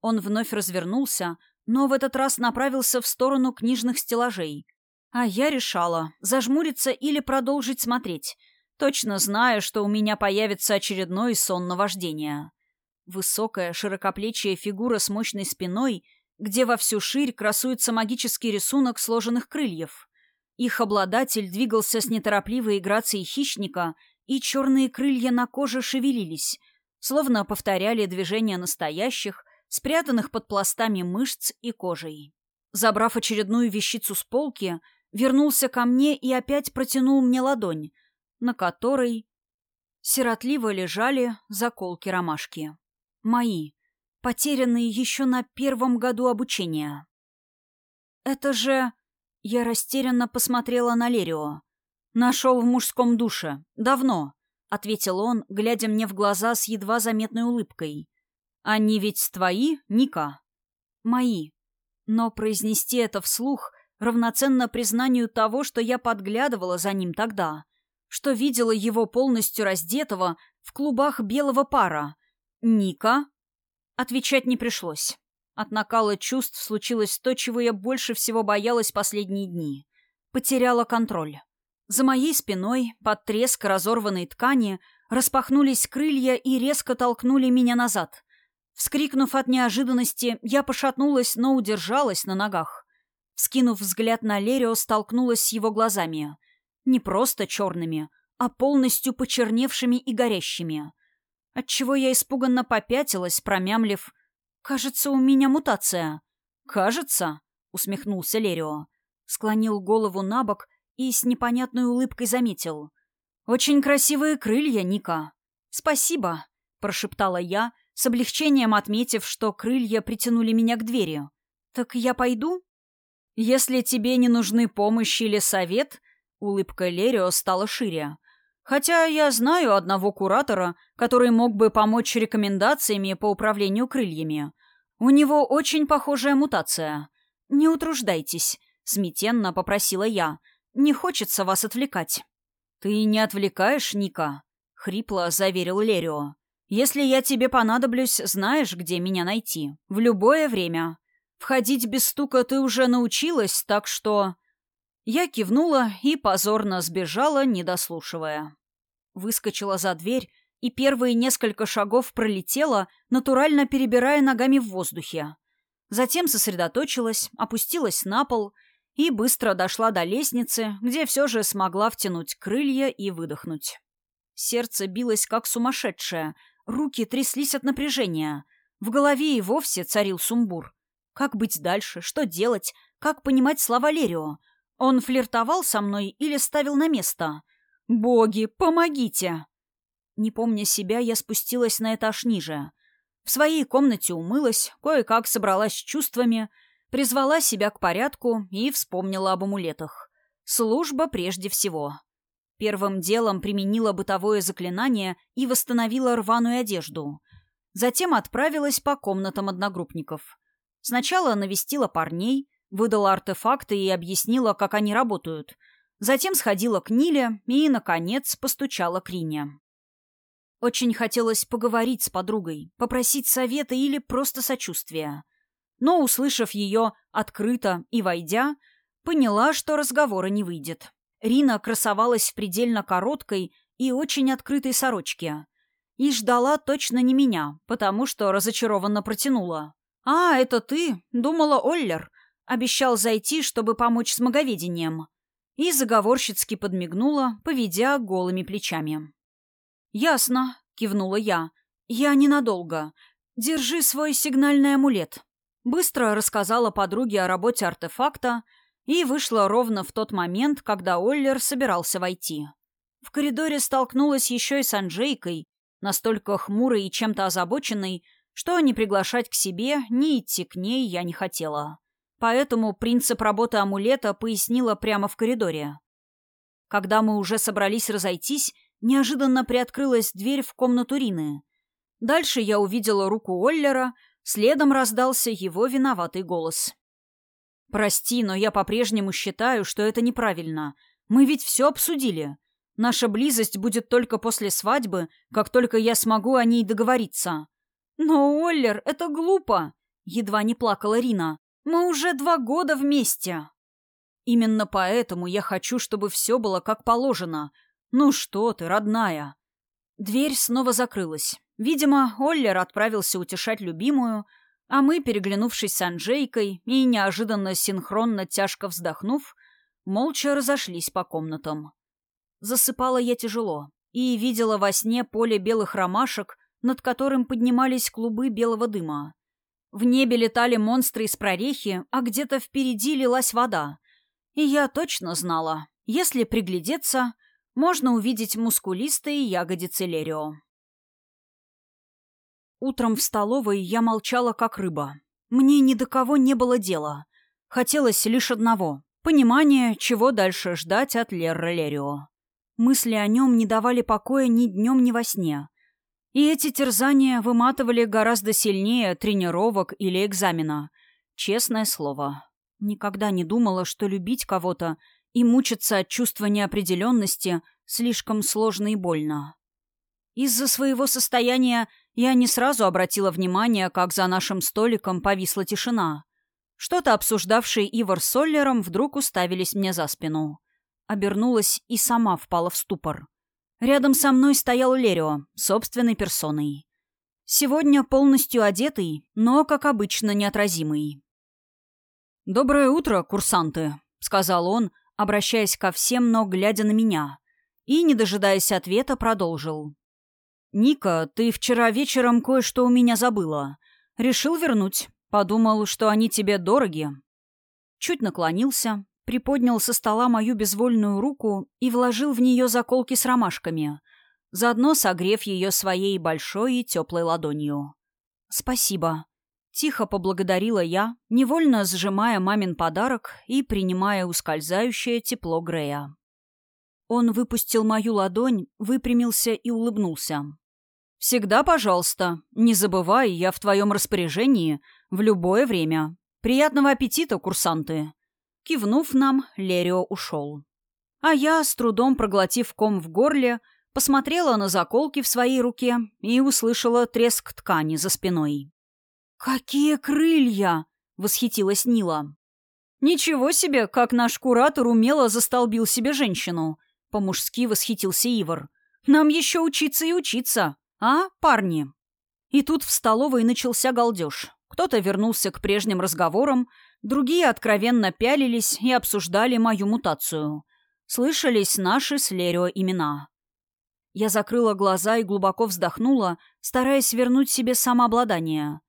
Он вновь развернулся, но в этот раз направился в сторону книжных стеллажей. А я решала, зажмуриться или продолжить смотреть, точно зная, что у меня появится очередной сон наваждения. Высокая, широкоплечья фигура с мощной спиной, где во всю ширь красуется магический рисунок сложенных крыльев. Их обладатель двигался с неторопливой грацией хищника — и черные крылья на коже шевелились, словно повторяли движения настоящих, спрятанных под пластами мышц и кожей. Забрав очередную вещицу с полки, вернулся ко мне и опять протянул мне ладонь, на которой сиротливо лежали заколки ромашки. Мои, потерянные еще на первом году обучения. «Это же...» Я растерянно посмотрела на Лерио. «Нашел в мужском душе. Давно», — ответил он, глядя мне в глаза с едва заметной улыбкой. «Они ведь твои, Ника?» «Мои». Но произнести это вслух равноценно признанию того, что я подглядывала за ним тогда, что видела его полностью раздетого в клубах белого пара. «Ника?» Отвечать не пришлось. От накала чувств случилось то, чего я больше всего боялась последние дни. потеряла контроль. За моей спиной, под треск разорванной ткани, распахнулись крылья и резко толкнули меня назад. Вскрикнув от неожиданности, я пошатнулась, но удержалась на ногах. Скинув взгляд на Лерио, столкнулась с его глазами. Не просто черными, а полностью почерневшими и горящими. Отчего я испуганно попятилась, промямлив. «Кажется, у меня мутация». «Кажется?» — усмехнулся Лерио. Склонил голову на бок и с непонятной улыбкой заметил. «Очень красивые крылья, Ника». «Спасибо», — прошептала я, с облегчением отметив, что крылья притянули меня к двери. «Так я пойду?» «Если тебе не нужны помощь или совет...» Улыбка Лерио стала шире. «Хотя я знаю одного куратора, который мог бы помочь рекомендациями по управлению крыльями. У него очень похожая мутация. Не утруждайтесь», — смятенно попросила я. «Не хочется вас отвлекать». «Ты не отвлекаешь, Ника?» — хрипло заверил Лерио. «Если я тебе понадоблюсь, знаешь, где меня найти. В любое время. Входить без стука ты уже научилась, так что...» Я кивнула и позорно сбежала, не дослушивая. Выскочила за дверь и первые несколько шагов пролетела, натурально перебирая ногами в воздухе. Затем сосредоточилась, опустилась на пол и быстро дошла до лестницы, где все же смогла втянуть крылья и выдохнуть. Сердце билось как сумасшедшее, руки тряслись от напряжения. В голове и вовсе царил сумбур. Как быть дальше? Что делать? Как понимать слова Лерио? Он флиртовал со мной или ставил на место? «Боги, помогите!» Не помня себя, я спустилась на этаж ниже. В своей комнате умылась, кое-как собралась с чувствами, призвала себя к порядку и вспомнила об амулетах. Служба прежде всего. Первым делом применила бытовое заклинание и восстановила рваную одежду. Затем отправилась по комнатам одногруппников. Сначала навестила парней, выдала артефакты и объяснила, как они работают. Затем сходила к Ниле и, наконец, постучала к Рине. Очень хотелось поговорить с подругой, попросить совета или просто сочувствия. Но, услышав ее открыто и войдя, поняла, что разговора не выйдет. Рина красовалась в предельно короткой и очень открытой сорочке. И ждала точно не меня, потому что разочарованно протянула. «А, это ты? Думала, Оллер. Обещал зайти, чтобы помочь с маговедением». И заговорщицки подмигнула, поведя голыми плечами. «Ясно», — кивнула я. «Я ненадолго. Держи свой сигнальный амулет». Быстро рассказала подруге о работе артефакта и вышла ровно в тот момент, когда Оллер собирался войти. В коридоре столкнулась еще и с Анжейкой, настолько хмурой и чем-то озабоченной, что ни приглашать к себе, ни идти к ней я не хотела. Поэтому принцип работы амулета пояснила прямо в коридоре. Когда мы уже собрались разойтись, неожиданно приоткрылась дверь в комнату Рины. Дальше я увидела руку Оллера, следом раздался его виноватый голос. «Прости, но я по-прежнему считаю, что это неправильно. Мы ведь все обсудили. Наша близость будет только после свадьбы, как только я смогу о ней договориться. «Но, Оллер, это глупо!» — едва не плакала Рина. «Мы уже два года вместе!» «Именно поэтому я хочу, чтобы все было как положено. Ну что ты, родная!» Дверь снова закрылась. Видимо, Оллер отправился утешать любимую, а мы, переглянувшись с Анжейкой и неожиданно синхронно тяжко вздохнув, молча разошлись по комнатам. Засыпала я тяжело и видела во сне поле белых ромашек, над которым поднимались клубы белого дыма. В небе летали монстры из прорехи, а где-то впереди лилась вода. И я точно знала, если приглядеться, можно увидеть мускулистые ягодицы Лерио. Утром в столовой я молчала, как рыба. Мне ни до кого не было дела. Хотелось лишь одного — понимания, чего дальше ждать от Лерра Лерио. Мысли о нем не давали покоя ни днем, ни во сне — и эти терзания выматывали гораздо сильнее тренировок или экзамена. Честное слово. Никогда не думала, что любить кого-то и мучиться от чувства неопределенности слишком сложно и больно. Из-за своего состояния я не сразу обратила внимание, как за нашим столиком повисла тишина. что-то обсуждавшие Ивар с Оллером вдруг уставились мне за спину. Обернулась и сама впала в ступор. Рядом со мной стоял Лерио, собственной персоной. Сегодня полностью одетый, но, как обычно, неотразимый. «Доброе утро, курсанты», — сказал он, обращаясь ко всем, но глядя на меня. И, не дожидаясь ответа, продолжил. «Ника, ты вчера вечером кое-что у меня забыла. Решил вернуть. Подумал, что они тебе дороги». Чуть наклонился, приподнял со стола мою безвольную руку и вложил в нее заколки с ромашками, заодно согрев ее своей большой и теплой ладонью. «Спасибо», — тихо поблагодарила я, невольно сжимая мамин подарок и принимая ускользающее тепло Грея. Он выпустил мою ладонь, выпрямился и улыбнулся. «Всегда пожалуйста. Не забывай, я в твоем распоряжении в любое время. Приятного аппетита, курсанты!» Кивнув нам, Лерио ушел. А я, с трудом проглотив ком в горле, посмотрела на заколки в своей руке и услышала треск ткани за спиной. «Какие крылья!» — восхитилась Нила. «Ничего себе, как наш куратор умело застолбил себе женщину!» По-мужски восхитился Ивар. «Нам еще учиться и учиться, а, парни?» И тут в столовой начался галдеж. Кто-то вернулся к прежним разговорам, другие откровенно пялились и обсуждали мою мутацию. Слышались наши с Лерио имена. Я закрыла глаза и глубоко вздохнула, стараясь вернуть себе самообладание.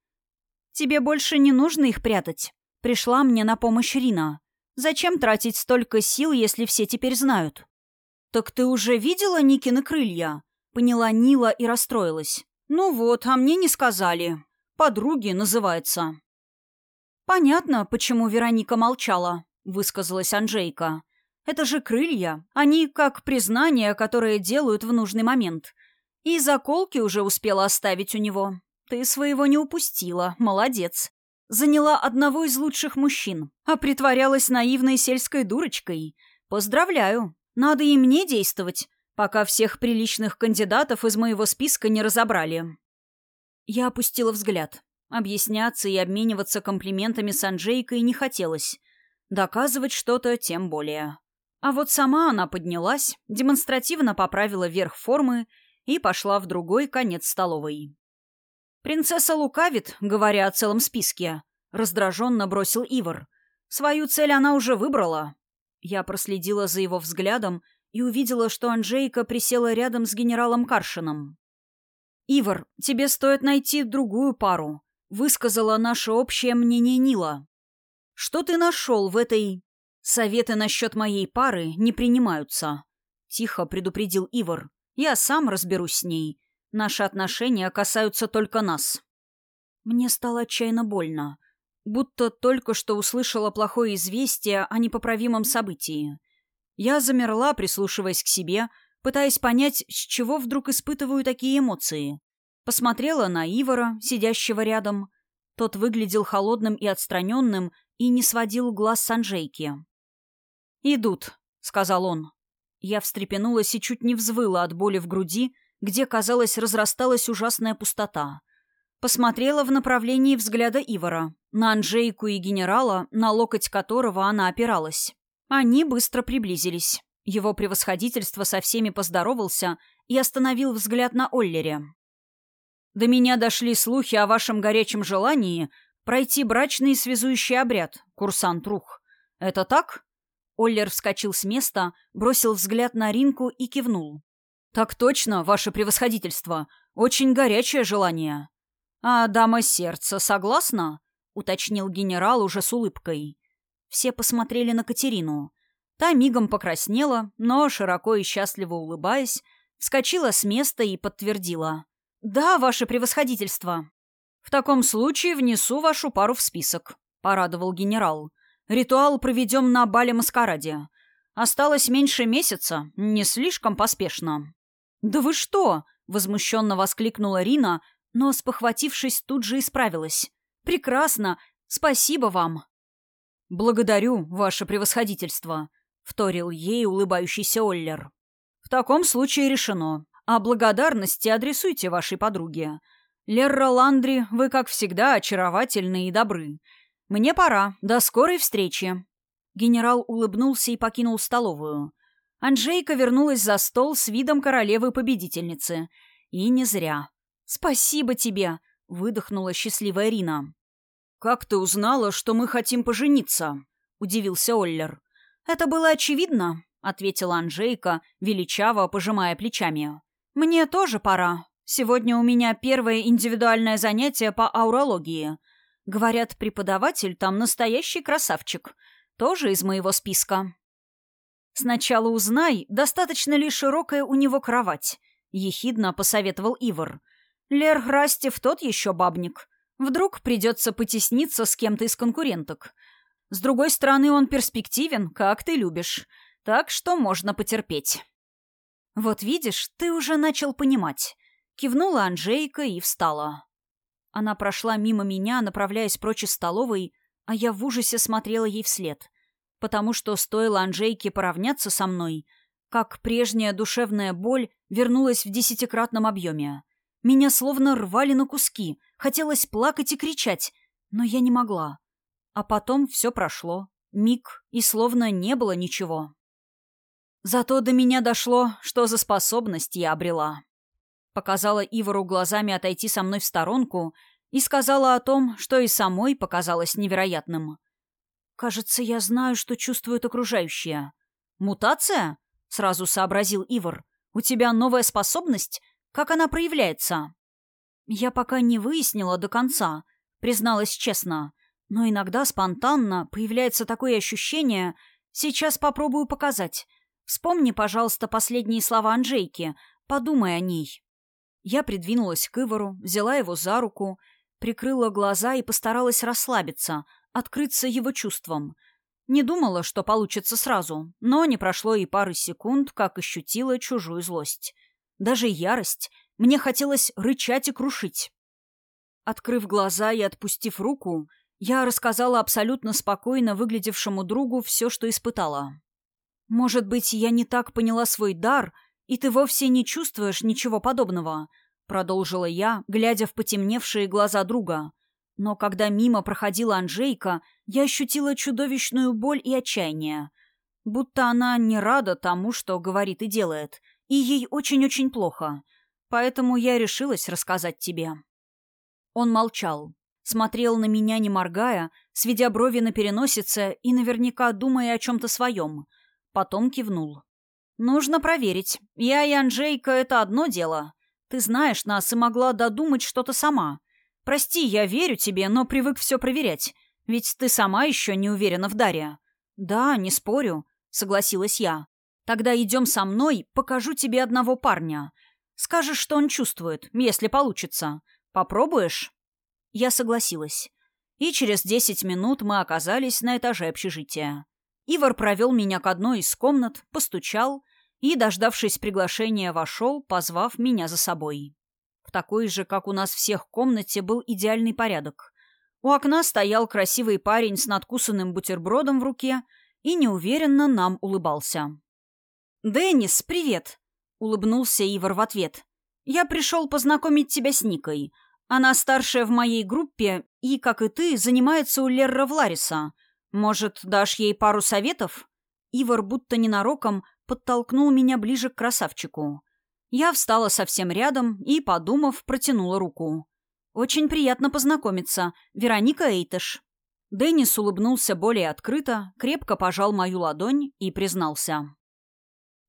«Тебе больше не нужно их прятать. Пришла мне на помощь Рина. Зачем тратить столько сил, если все теперь знают?» «Так ты уже видела Никины крылья?» Поняла Нила и расстроилась. «Ну вот, а мне не сказали. Подруги называется». «Понятно, почему Вероника молчала», — высказалась Анжейка. «Это же крылья. Они как признание, которое делают в нужный момент. И заколки уже успела оставить у него. Ты своего не упустила. Молодец. Заняла одного из лучших мужчин, а притворялась наивной сельской дурочкой. Поздравляю. Надо и мне действовать, пока всех приличных кандидатов из моего списка не разобрали. Я опустила взгляд. Объясняться и обмениваться комплиментами с Анжейкой не хотелось. Доказывать что-то тем более. А вот сама она поднялась, демонстративно поправила верх формы и пошла в другой конец столовой. «Принцесса лукавит, говоря о целом списке», — раздраженно бросил Ивар. «Свою цель она уже выбрала. Я проследила за его взглядом и увидела, что Анжейка присела рядом с генералом Каршином. «Ивар, тебе стоит найти другую пару», — высказала наше общее мнение Нила. «Что ты нашел в этой...» «Советы насчет моей пары не принимаются», — тихо предупредил Ивар. «Я сам разберусь с ней. Наши отношения касаются только нас». Мне стало отчаянно больно будто только что услышала плохое известие о непоправимом событии. Я замерла, прислушиваясь к себе, пытаясь понять, с чего вдруг испытываю такие эмоции. Посмотрела на Ивара, сидящего рядом. Тот выглядел холодным и отстраненным и не сводил глаз с Анжейки. «Идут», — сказал он. Я встрепенулась и чуть не взвыла от боли в груди, где, казалось, разрасталась ужасная пустота. Посмотрела в направлении взгляда Ивара, на Анжейку и генерала, на локоть которого она опиралась. Они быстро приблизились. Его превосходительство со всеми поздоровался и остановил взгляд на Оллере. «До меня дошли слухи о вашем горячем желании пройти брачный связующий обряд, курсант Рух. Это так?» Оллер вскочил с места, бросил взгляд на Ринку и кивнул. «Так точно, ваше превосходительство. Очень горячее желание. «А дама сердца согласна?» — уточнил генерал уже с улыбкой. Все посмотрели на Катерину. Та мигом покраснела, но, широко и счастливо улыбаясь, вскочила с места и подтвердила. «Да, ваше превосходительство». «В таком случае внесу вашу пару в список», — порадовал генерал. «Ритуал проведем на бале-маскараде. Осталось меньше месяца, не слишком поспешно». «Да вы что?» — возмущенно воскликнула Рина, но, спохватившись, тут же исправилась. «Прекрасно! Спасибо вам!» «Благодарю, ваше превосходительство», — вторил ей улыбающийся Оллер. «В таком случае решено. А благодарности адресуйте вашей подруге. Лерра Ландри, вы, как всегда, очаровательны и добры. Мне пора. До скорой встречи». Генерал улыбнулся и покинул столовую. Анжейка вернулась за стол с видом королевы-победительницы. И не зря. «Спасибо тебе!» — выдохнула счастливая Рина. «Как ты узнала, что мы хотим пожениться?» — удивился Оллер. «Это было очевидно», — ответила Анжейка, величаво пожимая плечами. «Мне тоже пора. Сегодня у меня первое индивидуальное занятие по аурологии. Говорят, преподаватель там настоящий красавчик. Тоже из моего списка». «Сначала узнай, достаточно ли широкая у него кровать», — ехидно посоветовал Ивар. «Лер Храстев тот еще бабник. Вдруг придется потесниться с кем-то из конкуренток. С другой стороны, он перспективен, как ты любишь. Так что можно потерпеть». «Вот видишь, ты уже начал понимать». Кивнула Анжейка и встала. Она прошла мимо меня, направляясь прочь из столовой, а я в ужасе смотрела ей вслед — потому что стоило Анжейке поравняться со мной, как прежняя душевная боль вернулась в десятикратном объеме. Меня словно рвали на куски, хотелось плакать и кричать, но я не могла. А потом все прошло. Миг, и словно не было ничего. Зато до меня дошло, что за способность я обрела. Показала Ивару глазами отойти со мной в сторонку и сказала о том, что и самой показалось невероятным — «Кажется, я знаю, что чувствуют окружающие». «Мутация?» — сразу сообразил Ивар. «У тебя новая способность? Как она проявляется?» «Я пока не выяснила до конца», — призналась честно. «Но иногда спонтанно появляется такое ощущение. Сейчас попробую показать. Вспомни, пожалуйста, последние слова Анжейки. Подумай о ней». Я придвинулась к Ивару, взяла его за руку, прикрыла глаза и постаралась расслабиться — открыться его чувствам. Не думала, что получится сразу, но не прошло и пары секунд, как ощутила чужую злость. Даже ярость. Мне хотелось рычать и крушить. Открыв глаза и отпустив руку, я рассказала абсолютно спокойно выглядевшему другу все, что испытала. «Может быть, я не так поняла свой дар, и ты вовсе не чувствуешь ничего подобного», — продолжила я, глядя в потемневшие глаза друга. Но когда мимо проходила Анжейка, я ощутила чудовищную боль и отчаяние. Будто она не рада тому, что говорит и делает, и ей очень-очень плохо. Поэтому я решилась рассказать тебе. Он молчал, смотрел на меня, не моргая, сведя брови на переносице и наверняка думая о чем-то своем. Потом кивнул. «Нужно проверить. Я и Анжейка — это одно дело. Ты знаешь нас и могла додумать что-то сама. Прости, я верю тебе, но привык все проверять. Ведь ты сама еще не уверена в Дарья. Да, не спорю, согласилась я. Тогда идем со мной, покажу тебе одного парня. Скажешь, что он чувствует, если получится. Попробуешь? Я согласилась. И через десять минут мы оказались на этаже общежития. Ивар провел меня к одной из комнат, постучал и, дождавшись приглашения, вошел, позвав меня за собой. В такой же, как у нас всех комнате, был идеальный порядок. У окна стоял красивый парень с надкусанным бутербродом в руке и неуверенно нам улыбался. «Деннис, привет!» — улыбнулся Ивар в ответ. «Я пришел познакомить тебя с Никой. Она старшая в моей группе и, как и ты, занимается у Лерра Влариса. Может, дашь ей пару советов?» Ивар будто ненароком подтолкнул меня ближе к красавчику. Я встала совсем рядом и, подумав, протянула руку. «Очень приятно познакомиться. Вероника Эйтеш». Деннис улыбнулся более открыто, крепко пожал мою ладонь и признался.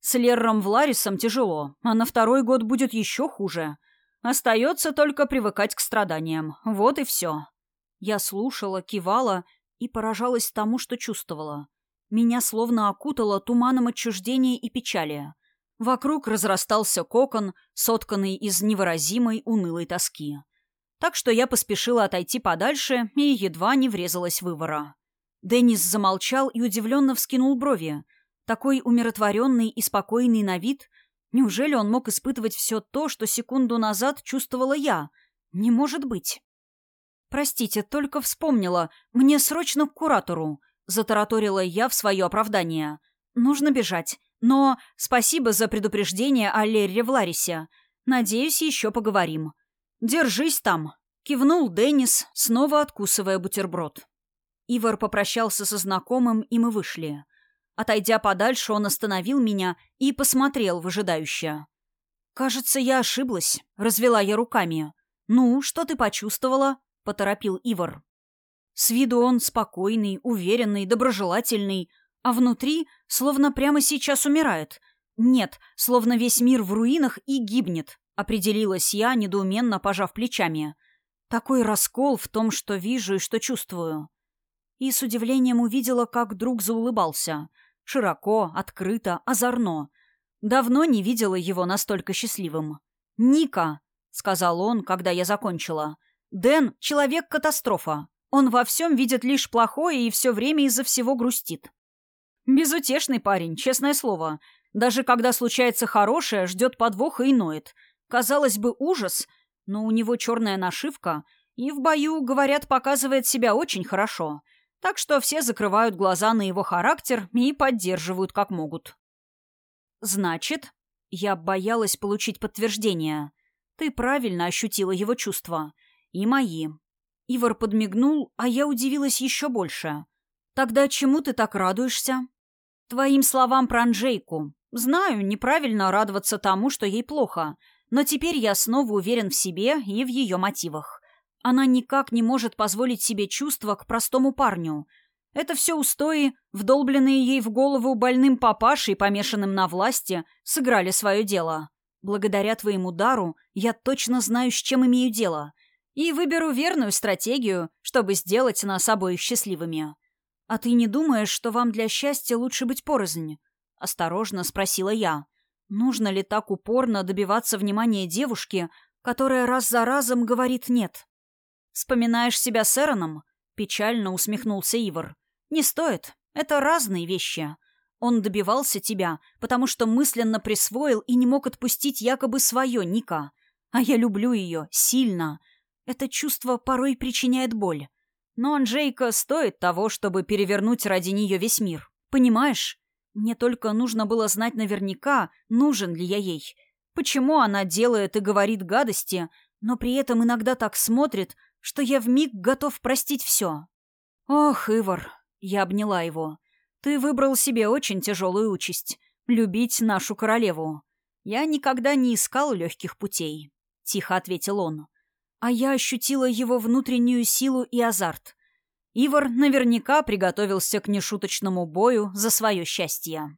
«С Лерром Вларисом тяжело, а на второй год будет еще хуже. Остается только привыкать к страданиям. Вот и все». Я слушала, кивала и поражалась тому, что чувствовала. Меня словно окутало туманом отчуждения и печали. Вокруг разрастался кокон, сотканный из невыразимой унылой тоски. Так что я поспешила отойти подальше и едва не врезалась в вывора. Деннис замолчал и удивленно вскинул брови. Такой умиротворенный и спокойный на вид. Неужели он мог испытывать все то, что секунду назад чувствовала я? Не может быть. «Простите, только вспомнила. Мне срочно к куратору», — затараторила я в свое оправдание. «Нужно бежать. Но спасибо за предупреждение о Лерре Вларисе. Надеюсь, еще поговорим. Держись там, кивнул Деннис, снова откусывая бутерброд. Ивар попрощался со знакомым, и мы вышли. Отойдя подальше, он остановил меня и посмотрел выжидающе. «Кажется, я ошиблась», — развела я руками. «Ну, что ты почувствовала?» — поторопил Ивар. С виду он спокойный, уверенный, доброжелательный, а внутри словно прямо сейчас умирает. Нет, словно весь мир в руинах и гибнет, определилась я, недоуменно пожав плечами. Такой раскол в том, что вижу и что чувствую. И с удивлением увидела, как друг заулыбался. Широко, открыто, озорно. Давно не видела его настолько счастливым. «Ника!» — сказал он, когда я закончила. «Дэн — человек-катастрофа. Он во всем видит лишь плохое и все время из-за всего грустит. Безутешный парень, честное слово. Даже когда случается хорошее, ждет подвоха и ноет. Казалось бы, ужас, но у него черная нашивка, и в бою, говорят, показывает себя очень хорошо. Так что все закрывают глаза на его характер и поддерживают как могут. Значит, я боялась получить подтверждение. Ты правильно ощутила его чувства. И мои. Ивар подмигнул, а я удивилась еще больше. «Тогда чему ты так радуешься?» «Твоим словам про Анжейку. Знаю, неправильно радоваться тому, что ей плохо, но теперь я снова уверен в себе и в ее мотивах. Она никак не может позволить себе чувства к простому парню. Это все устои, вдолбленные ей в голову больным папашей, помешанным на власти, сыграли свое дело. Благодаря твоему дару я точно знаю, с чем имею дело» и выберу верную стратегию, чтобы сделать нас обоих счастливыми. А ты не думаешь, что вам для счастья лучше быть порознь? Осторожно спросила я. Нужно ли так упорно добиваться внимания девушки, которая раз за разом говорит «нет»? «Вспоминаешь себя с Эроном?» — печально усмехнулся Ивар. «Не стоит. Это разные вещи. Он добивался тебя, потому что мысленно присвоил и не мог отпустить якобы свое Ника. А я люблю ее. Сильно. Это чувство порой причиняет боль. Но Анжейка стоит того, чтобы перевернуть ради нее весь мир. Понимаешь? Мне только нужно было знать наверняка, нужен ли я ей. Почему она делает и говорит гадости, но при этом иногда так смотрит, что я вмиг готов простить все. Ох, Ивар, я обняла его. Ты выбрал себе очень тяжелую участь — любить нашу королеву. Я никогда не искал легких путей, — тихо ответил он а я ощутила его внутреннюю силу и азарт. Ивар наверняка приготовился к нешуточному бою за свое счастье.